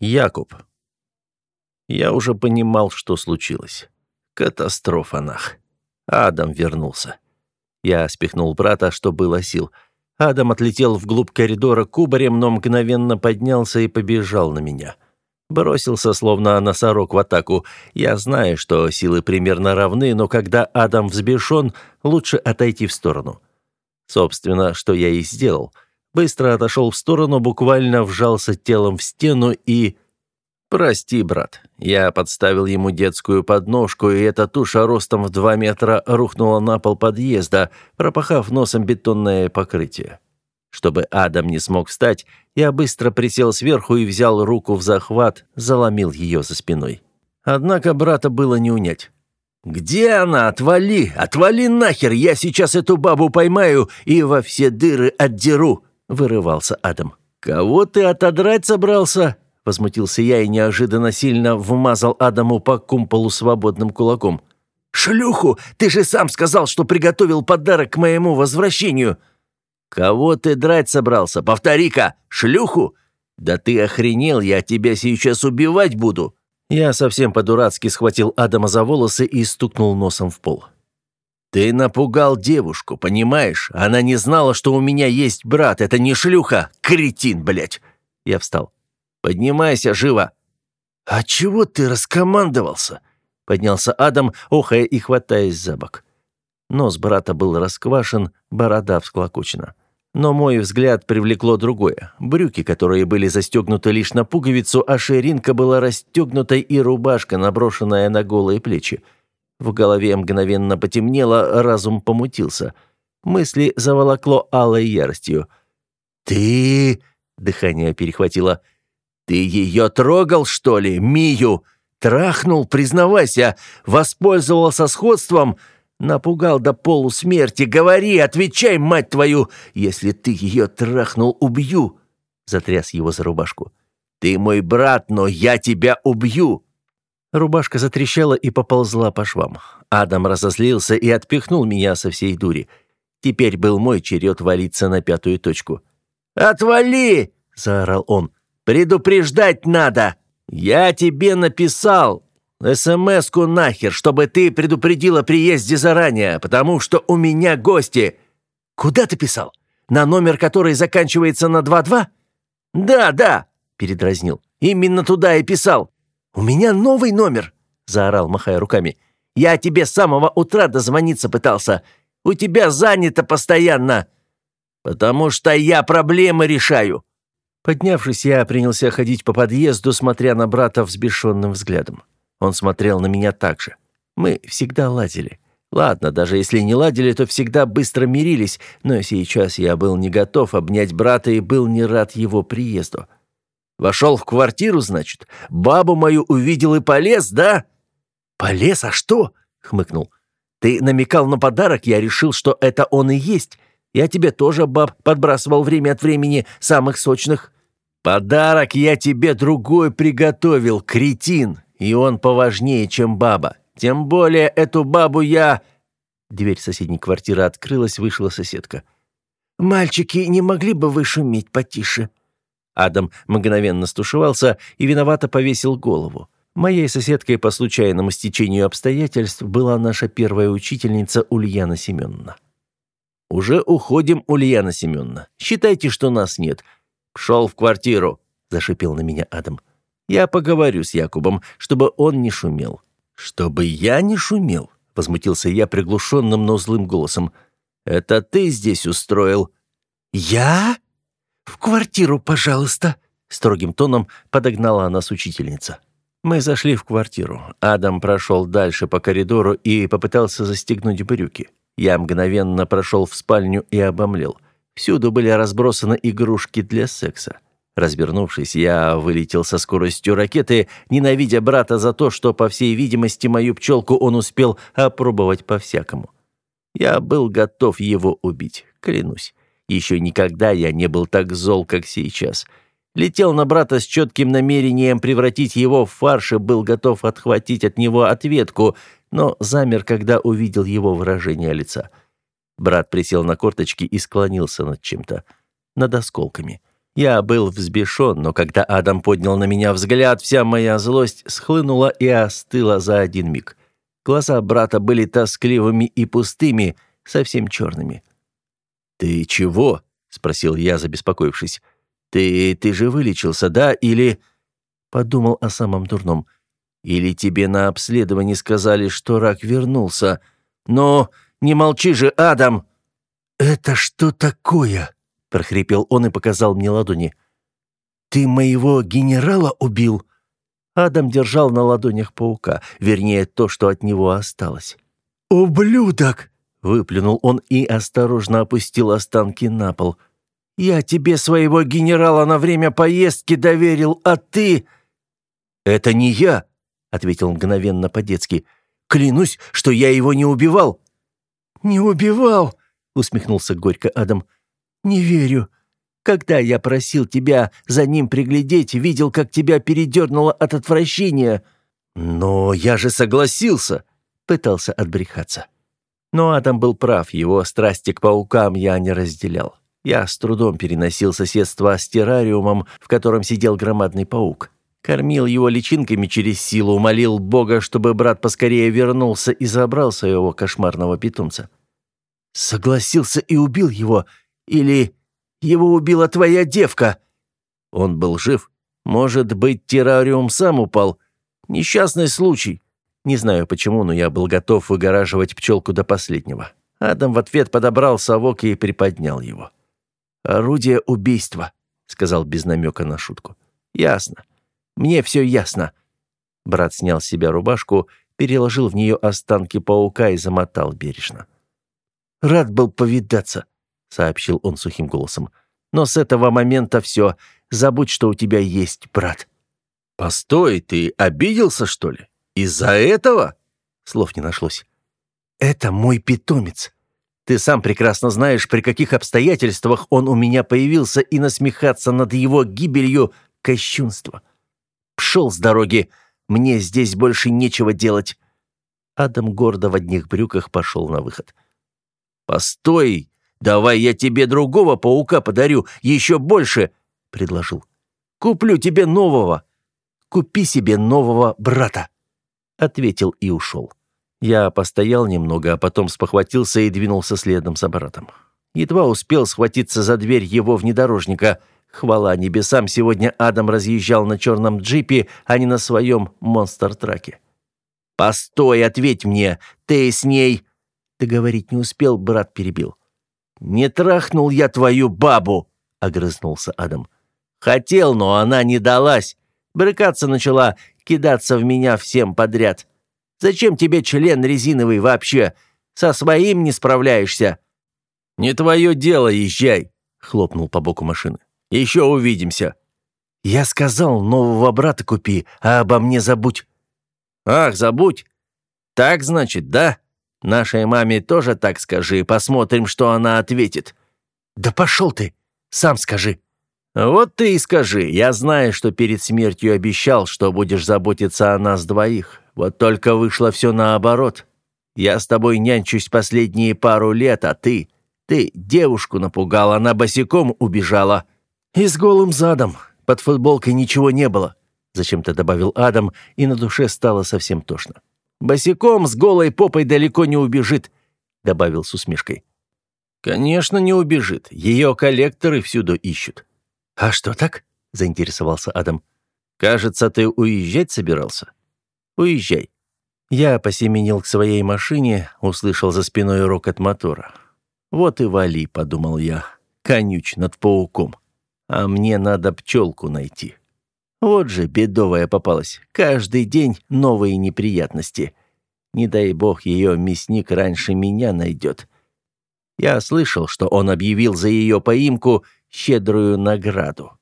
Якуб. Я уже понимал, что случилось. Катастрофа нах. Адам вернулся. Я спихнул брата, что было сил. Адам отлетел вглубь коридора кубарем, но мгновенно поднялся и побежал на меня. Бросился, словно носорог в атаку. Я знаю, что силы примерно равны, но когда Адам взбешен, лучше отойти в сторону. Собственно, что я и сделал — быстро отошел в сторону, буквально вжался телом в стену и... «Прости, брат». Я подставил ему детскую подножку, и эта туша ростом в два метра рухнула на пол подъезда, пропахав носом бетонное покрытие. Чтобы Адам не смог встать, я быстро присел сверху и взял руку в захват, заломил ее за спиной. Однако брата было не унять. «Где она? Отвали! Отвали нахер! Я сейчас эту бабу поймаю и во все дыры отдеру!» — вырывался Адам. «Кого ты отодрать собрался?» — возмутился я и неожиданно сильно вмазал Адаму по кумполу свободным кулаком. «Шлюху! Ты же сам сказал, что приготовил подарок к моему возвращению!» «Кого ты драть собрался? Повтори-ка! Шлюху? Да ты охренел, я тебя сейчас убивать буду!» Я совсем по-дурацки схватил Адама за волосы и стукнул носом в пол. «Ты напугал девушку, понимаешь? Она не знала, что у меня есть брат. Это не шлюха, кретин, блядь!» Я встал. «Поднимайся, живо!» «А чего ты раскомандовался?» Поднялся Адам, охая и хватаясь за бок. Нос брата был расквашен, борода всклокочена. Но мой взгляд привлекло другое. Брюки, которые были застегнуты лишь на пуговицу, а ширинка была расстегнутой и рубашка, наброшенная на голые плечи. В голове мгновенно потемнело, разум помутился. Мысли заволокло алой яростью. «Ты...» — дыхание перехватило. «Ты ее трогал, что ли, Мию? Трахнул, признавайся, воспользовался сходством?» Напугал до полусмерти. Говори, отвечай, мать твою! Если ты ее трахнул, убью!» Затряс его за рубашку. «Ты мой брат, но я тебя убью!» Рубашка затрещала и поползла по швам. Адам разозлился и отпихнул меня со всей дури. Теперь был мой черед валиться на пятую точку. «Отвали!» — заорал он. «Предупреждать надо! Я тебе написал! СМС-ку нахер, чтобы ты предупредил о приезде заранее, потому что у меня гости!» «Куда ты писал? На номер, который заканчивается на 2-2?» «Да, да!» — передразнил. «Именно туда и писал. «У меня новый номер!» — заорал, махая руками. «Я тебе с самого утра дозвониться пытался. У тебя занято постоянно!» «Потому что я проблемы решаю!» Поднявшись, я принялся ходить по подъезду, смотря на брата взбешенным взглядом. Он смотрел на меня так же. Мы всегда ладили. Ладно, даже если не ладили, то всегда быстро мирились, но сейчас я был не готов обнять брата и был не рад его приезду. Вошел в квартиру, значит? Бабу мою увидел и полез, да?» «Полез? А что?» — хмыкнул. «Ты намекал на подарок, я решил, что это он и есть. Я тебе тоже баб подбрасывал время от времени самых сочных». «Подарок я тебе другой приготовил, кретин, и он поважнее, чем баба. Тем более эту бабу я...» Дверь соседней квартиры открылась, вышла соседка. «Мальчики, не могли бы вы шуметь потише?» Адам мгновенно стушевался и виновато повесил голову. Моей соседкой по случайному стечению обстоятельств была наша первая учительница Ульяна Семеновна. «Уже уходим, Ульяна Семеновна. Считайте, что нас нет. Шел в квартиру», — зашипел на меня Адам. «Я поговорю с Якубом, чтобы он не шумел». «Чтобы я не шумел?» — возмутился я приглушенным, но злым голосом. «Это ты здесь устроил?» «Я?» «В квартиру, пожалуйста!» — строгим тоном подогнала нас учительница. Мы зашли в квартиру. Адам прошел дальше по коридору и попытался застегнуть брюки. Я мгновенно прошел в спальню и обомлел. Всюду были разбросаны игрушки для секса. Развернувшись, я вылетел со скоростью ракеты, ненавидя брата за то, что, по всей видимости, мою пчелку он успел опробовать по-всякому. Я был готов его убить, клянусь. Еще никогда я не был так зол, как сейчас. Летел на брата с четким намерением превратить его в фарш и был готов отхватить от него ответку, но замер, когда увидел его выражение лица. Брат присел на корточки и склонился над чем-то. Над осколками. Я был взбешен, но когда Адам поднял на меня взгляд, вся моя злость схлынула и остыла за один миг. Глаза брата были тоскливыми и пустыми, совсем черными. «Ты чего?» — спросил я, забеспокоившись. «Ты... ты же вылечился, да? Или...» Подумал о самом дурном. «Или тебе на обследовании сказали, что рак вернулся? Но не молчи же, Адам!» «Это что такое?» — прохрипел он и показал мне ладони. «Ты моего генерала убил?» Адам держал на ладонях паука, вернее, то, что от него осталось. «Ублюдок!» — выплюнул он и осторожно опустил останки на пол. «Я тебе своего генерала на время поездки доверил, а ты...» «Это не я!» — ответил мгновенно по-детски. «Клянусь, что я его не убивал!» «Не убивал!» — усмехнулся горько Адам. «Не верю. Когда я просил тебя за ним приглядеть, видел, как тебя передернуло от отвращения». «Но я же согласился!» — пытался отбрехаться. Но Адам был прав, его страсти к паукам я не разделял. Я с трудом переносил соседство с террариумом, в котором сидел громадный паук. Кормил его личинками через силу, молил Бога, чтобы брат поскорее вернулся и забрал своего кошмарного питомца. «Согласился и убил его? Или его убила твоя девка?» Он был жив. Может быть, террариум сам упал. Несчастный случай. Не знаю почему, но я был готов выгораживать пчелку до последнего. Адам в ответ подобрал совок и приподнял его. «Орудие убийства», — сказал без намека на шутку. «Ясно. Мне все ясно». Брат снял с себя рубашку, переложил в нее останки паука и замотал бережно. «Рад был повидаться», — сообщил он сухим голосом. «Но с этого момента все. Забудь, что у тебя есть брат». «Постой, ты обиделся, что ли? Из-за этого?» Слов не нашлось. «Это мой питомец. Ты сам прекрасно знаешь, при каких обстоятельствах он у меня появился, и насмехаться над его гибелью — кощунство. Пшел с дороги. Мне здесь больше нечего делать». Адам гордо в одних брюках пошел на выход. «Постой! Давай я тебе другого паука подарю, еще больше!» — предложил. «Куплю тебе нового!» «Купи себе нового брата!» — ответил и ушел. Я постоял немного, а потом спохватился и двинулся следом за братом. Едва успел схватиться за дверь его внедорожника. Хвала небесам, сегодня Адам разъезжал на черном джипе, а не на своем монстр-траке. «Постой, ответь мне! Ты с ней...» Договорить не успел, брат перебил. «Не трахнул я твою бабу!» — огрызнулся Адам. «Хотел, но она не далась. Брыкаться начала, кидаться в меня всем подряд. Зачем тебе член резиновый вообще? Со своим не справляешься». «Не твое дело, езжай», — хлопнул по боку машины. «Еще увидимся». «Я сказал, нового брата купи, а обо мне забудь». «Ах, забудь? Так, значит, да? Нашей маме тоже так скажи, посмотрим, что она ответит». «Да пошел ты! Сам скажи!» «Вот ты и скажи. Я знаю, что перед смертью обещал, что будешь заботиться о нас двоих. Вот только вышло все наоборот. Я с тобой нянчусь последние пару лет, а ты... Ты девушку напугал, она босиком убежала. И с голым задом. Под футболкой ничего не было. Зачем-то добавил Адам, и на душе стало совсем тошно. «Босиком с голой попой далеко не убежит», — добавил с усмешкой. «Конечно, не убежит. Ее коллекторы всюду ищут». «А что так?» — заинтересовался Адам. «Кажется, ты уезжать собирался?» Уезжай». Я посеменил к своей машине, услышал за спиной рокот мотора. «Вот и вали», — подумал я, — «конюч над пауком. А мне надо пчелку найти». Вот же бедовая попалась. Каждый день новые неприятности. Не дай бог ее мясник раньше меня найдет. Я слышал, что он объявил за ее поимку щедрую награду.